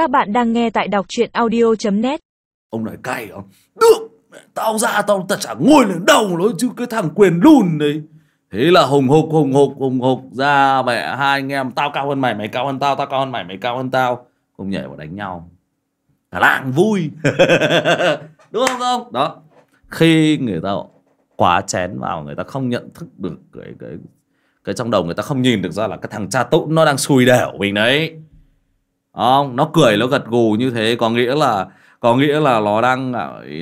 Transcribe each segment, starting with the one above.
Các bạn đang nghe tại đọc truyện audio.net Ông nói cay không? Được! Tao ra tao tao chả ngồi lên đầu nó chứ, cái thằng quyền lùn đấy. Thế là hùng hục hùng hục hùng hục. Ra mẹ, hai anh em, tao cao hơn mày mày cao hơn tao tao cao hơn mày mày cao hơn tao. Không nhảy vào đánh nhau. Cả làng vui. Đúng không không? Đó. Khi người ta quá chén vào, người ta không nhận thức được cái cái cái trong đầu người ta không nhìn được ra là cái thằng cha tụng nó đang xùi đẻo mình đấy không, nó cười, nó gật gù như thế, có nghĩa là, có nghĩa là nó đang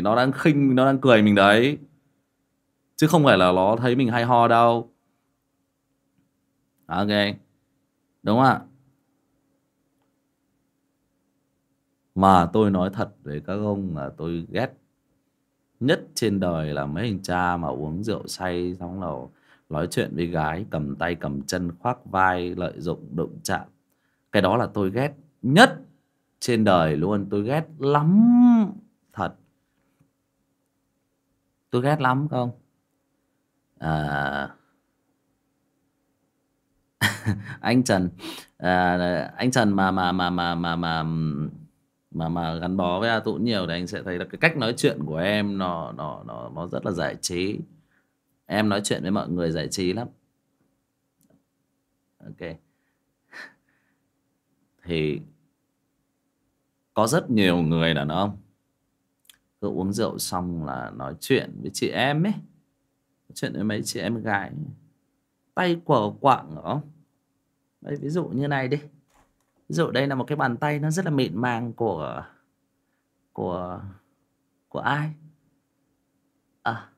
nó đang khinh, nó đang cười mình đấy. Chứ không phải là nó thấy mình hay ho đâu. Ok. Đúng không ạ. Mà tôi nói thật với các ông là tôi ghét nhất trên đời là mấy anh cha mà uống rượu say xong là nói chuyện với gái cầm tay, cầm chân, khoác vai, lợi dụng đụng chạm. Cái đó là tôi ghét nhất trên đời luôn. Tôi ghét lắm thật. Tôi ghét lắm không à, anh Trần à, anh Trần mà mà mà mà mà mà mà mà gắn bó với A Tụ nhiều thì anh sẽ thấy là cái cách nói chuyện của em nó nó nó nó rất là giải trí. Em nói chuyện với mọi người giải trí lắm. Ok thì có rất nhiều người đàn ông cứ uống rượu xong là nói chuyện với chị em ấy, nói chuyện với mấy chị em gái. Tay quờ quạng không đây, ví dụ như này đi. Ví dụ đây là một cái bàn tay nó rất là mịn màng của của của ai? À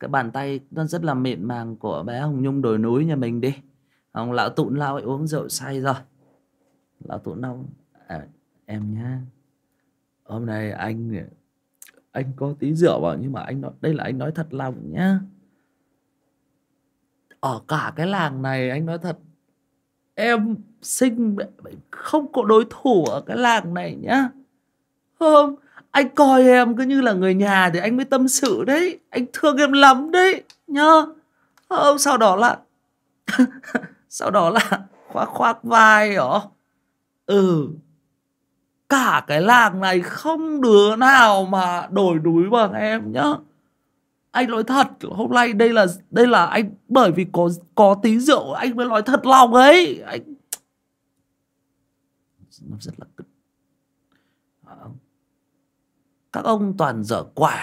cái bàn tay nó rất là mịn màng của bé hồng nhung đồi núi nhà mình đi. Ông lão tụn lao ấy uống rượu say rồi lão tổ lao à, em nhá. Hôm nay anh anh có tí rượu vào nhưng mà anh nói đây là anh nói thật lòng nhá. Ở cả cái làng này anh nói thật em sinh không có đối thủ ở cái làng này nhá. Không anh coi em cứ như là người nhà thì anh mới tâm sự đấy. Anh thương em lắm đấy nhá. Không sau đó là sau đó là khoác khoác vai hả? Ừ cả cái làng này không đứa nào mà đổi đuối bằng em nhá. Anh nói thật hôm nay đây là đây là anh, bởi vì có có tí rượu, anh mới nói thật lòng ấy. Anh nó rất là cực ờ, các ông toàn dở quẻ.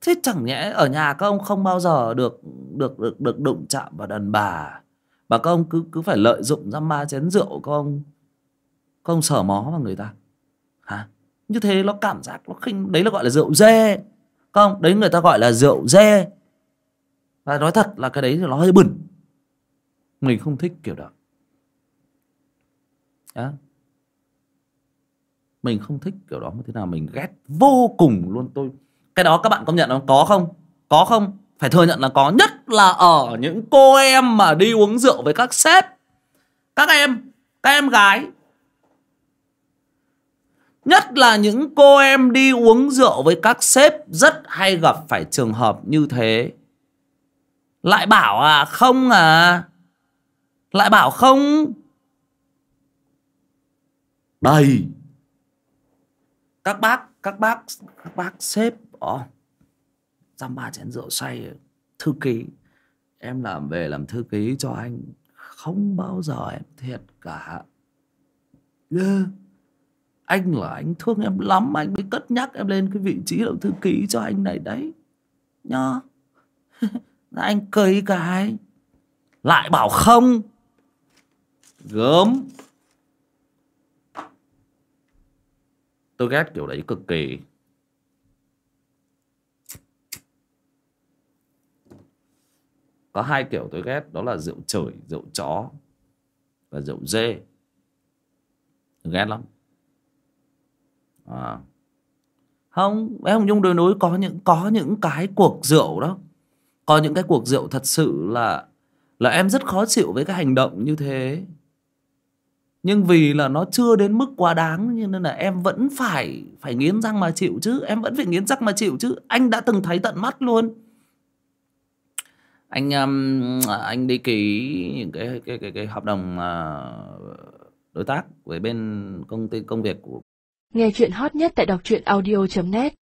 Thế chẳng nhẽ ở nhà các ông không bao giờ được được được được đụng chạm vào đàn bà? Mà các ông cứ cứ phải lợi dụng ra ma chén rượu các ông các ông sờ mó vào người ta. Hả? Như thế nó cảm giác nó khinh, đấy là gọi là rượu dê. Không đấy người ta gọi là rượu dê. Và nói thật là cái đấy thì nó hơi bẩn. Mình không thích kiểu đó. Đó. mình không thích kiểu đó như thế nào mình ghét vô cùng luôn. Tôi, cái đó các bạn công nhận không? Có không? Có không? Phải thừa nhận là có nhất là ở những cô em mà đi uống rượu với các sếp. Các em các em gái. Nhất là những cô em đi uống rượu với các sếp rất hay gặp phải trường hợp như thế. Lại bảo à không à. Lại bảo không. Đây. Các bác các bác các bác sếp oh, dăm ba chén rượu say, thư ký. Em làm về làm thư ký cho anh không bao giờ em thiệt cả. Yeah. anh là anh thương em lắm, anh mới cất nhắc em lên cái vị trí làm thư ký cho anh này đấy. Nhá anh cười cái lại bảo không. Gớm. Tôi ghét kiểu đấy cực kỳ. Có hai kiểu tôi ghét, đó là rượu chửi, rượu chó và rượu dê. Tôi ghét lắm. À. không bé hồng nhung đồi núi, có những có những cái cuộc rượu đó. Có những cái cuộc rượu thật sự là là em rất khó chịu với cái hành động như thế. Nhưng vì là nó chưa đến mức quá đáng nên là em vẫn phải phải nghiến răng mà chịu chứ. Em vẫn phải nghiến răng mà chịu chứ. Anh đã từng thấy tận mắt luôn anh um, anh đi ký những cái cái cái cái hợp đồng uh, đối tác với bên công ty công việc của Nghe chuyện hot nhất tại đọc truyện audio.net